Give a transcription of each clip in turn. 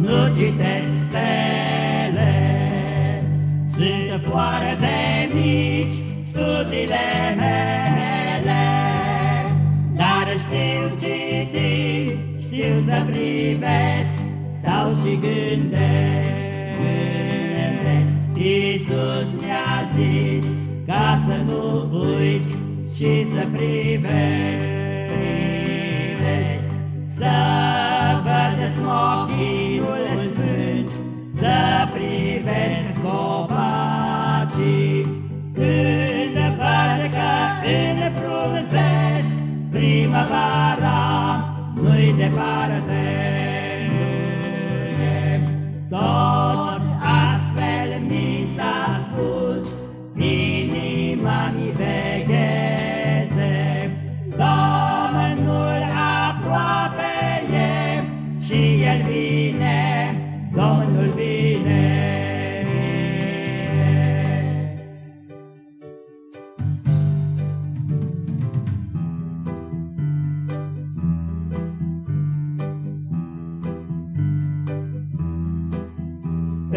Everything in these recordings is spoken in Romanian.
nu citesc stele. Sunt foarte mici studiile mele, dar știu citi, știu să privesc, stau și gândesc. Iisus mi-a zis ca să nu uit și să privesc, privesc primăvara, nu-i departe. Tot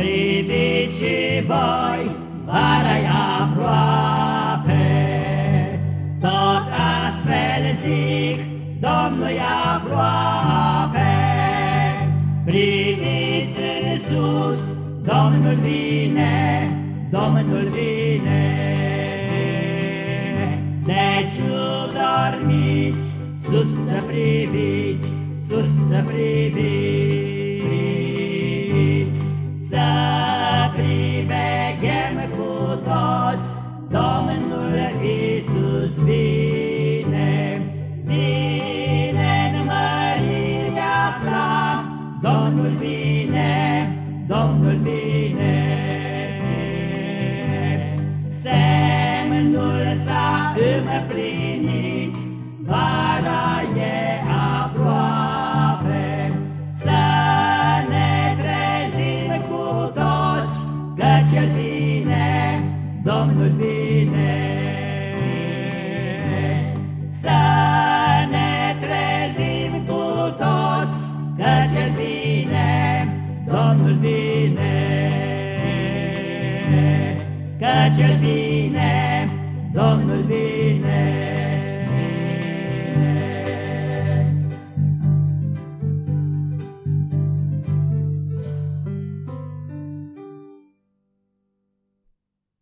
Priviți și voi, vara-i aproape, Tot astfel zic, Domnul e aproape. Priviți în sus, Domnul vine, Domnul vine. Domnul vine, Domnul vine. Semnul s-a împlinit, Că cel bine Domnul vine.